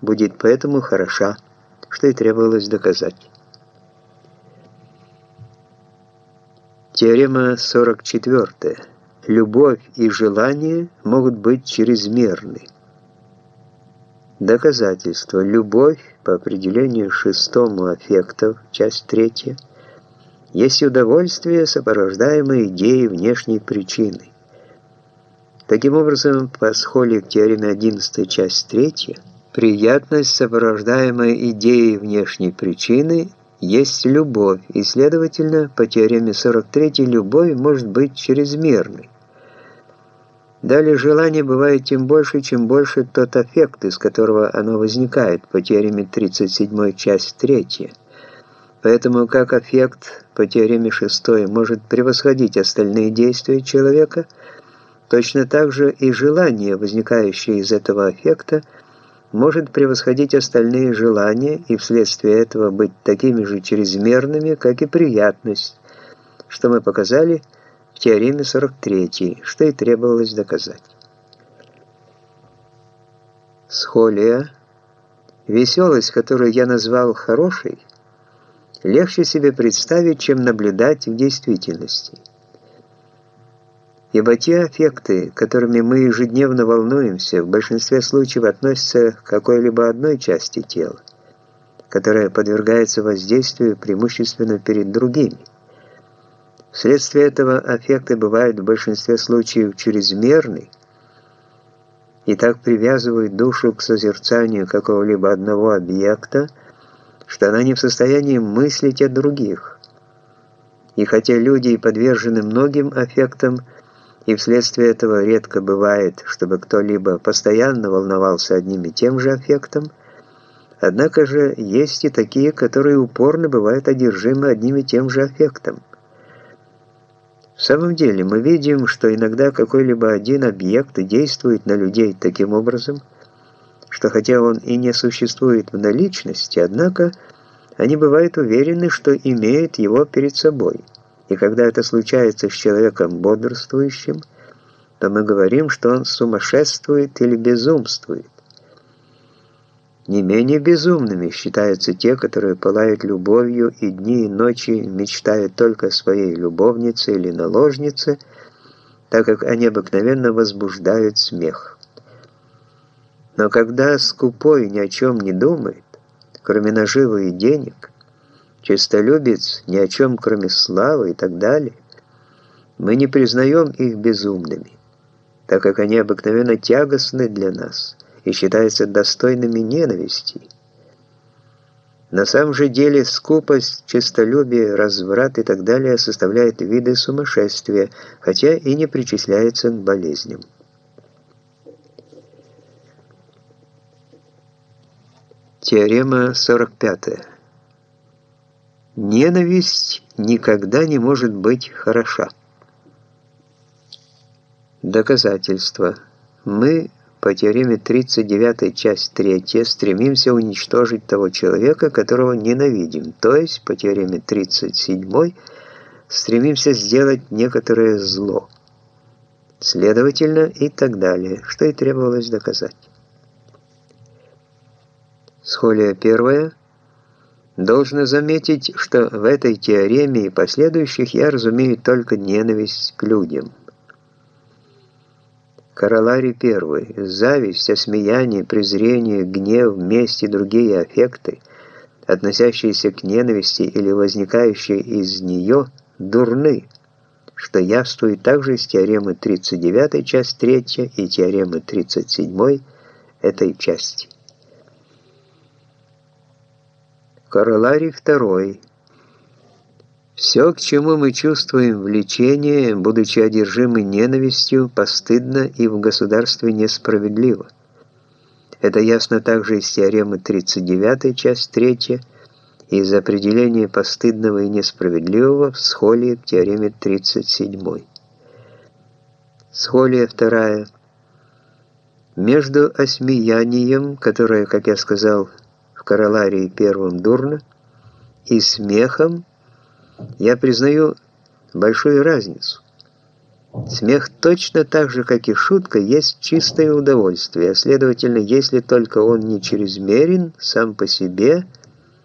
будет поэтому хороша, что и требовалось доказать. Теорема 44. Любовь и желание могут быть чрезмерны. Доказательство. Любовь, по определению шестому аффектов, часть третья, есть удовольствие, сопровождаемое идеей внешней причины. Таким образом, по схоле к теореме 11, часть третья, приятность, сопровождаемая идеей внешней причины, есть любовь, и, следовательно, по теореме 43 любовь может быть чрезмерной. Далее желание бывает тем больше, чем больше тот аффект, из которого оно возникает, по теореме 37 часть 3. Поэтому как аффект по теореме 6 может превосходить остальные действия человека, точно так же и желание, возникающее из этого аффекта, может превосходить остальные желания и вследствие этого быть такими же чрезмерными, как и приятность, что мы показали в теореме 43, что и требовалось доказать. Схолия, веселость, которую я назвал хорошей, легче себе представить, чем наблюдать в действительности. Ибо те аффекты, которыми мы ежедневно волнуемся, в большинстве случаев относятся к какой-либо одной части тела, которая подвергается воздействию преимущественно перед другими. Вследствие этого аффекты бывают в большинстве случаев чрезмерны и так привязывают душу к созерцанию какого-либо одного объекта, что она не в состоянии мыслить о других. И хотя люди подвержены многим аффектам, и вследствие этого редко бывает, чтобы кто-либо постоянно волновался одним и тем же аффектом, однако же есть и такие, которые упорно бывают одержимы одним и тем же аффектом. В самом деле мы видим, что иногда какой-либо один объект действует на людей таким образом, что хотя он и не существует в наличности, однако они бывают уверены, что имеют его перед собой – и когда это случается с человеком бодрствующим, то мы говорим, что он сумасшествует или безумствует. Не менее безумными считаются те, которые пылают любовью и дни и ночи мечтают только о своей любовнице или наложнице, так как они обыкновенно возбуждают смех. Но когда скупой ни о чем не думает, кроме наживы и денег – честолюбец, ни о чем, кроме славы и так далее, мы не признаем их безумными, так как они обыкновенно тягостны для нас и считаются достойными ненависти. На самом же деле скупость, честолюбие, разврат и так далее составляют виды сумасшествия, хотя и не причисляются к болезням. Теорема 45. Ненависть никогда не может быть хороша. Доказательство. Мы по теореме 39 часть 3 стремимся уничтожить того человека, которого ненавидим, то есть по теореме 37 стремимся сделать некоторое зло. Следовательно, и так далее, что и требовалось доказать. Схолия первая – Должно заметить, что в этой теореме и последующих я разумею только ненависть к людям. Короларий первый. Зависть, осмеяние, презрение, гнев, месть и другие аффекты, относящиеся к ненависти или возникающие из нее, дурны, что явствует также из теоремы 39, часть 3 и теоремы 37 этой части. Короларий второй. Все, к чему мы чувствуем влечение, будучи одержимы ненавистью, постыдно и в государстве несправедливо. Это ясно также из теоремы 39, часть 3, и из определения постыдного и несправедливого в схолии к теореме 37. Схолия вторая. Между осмеянием, которое, как я сказал, короларии первым дурно, и смехом я признаю большую разницу. Смех точно так же, как и шутка, есть чистое удовольствие, а следовательно, если только он не чрезмерен сам по себе –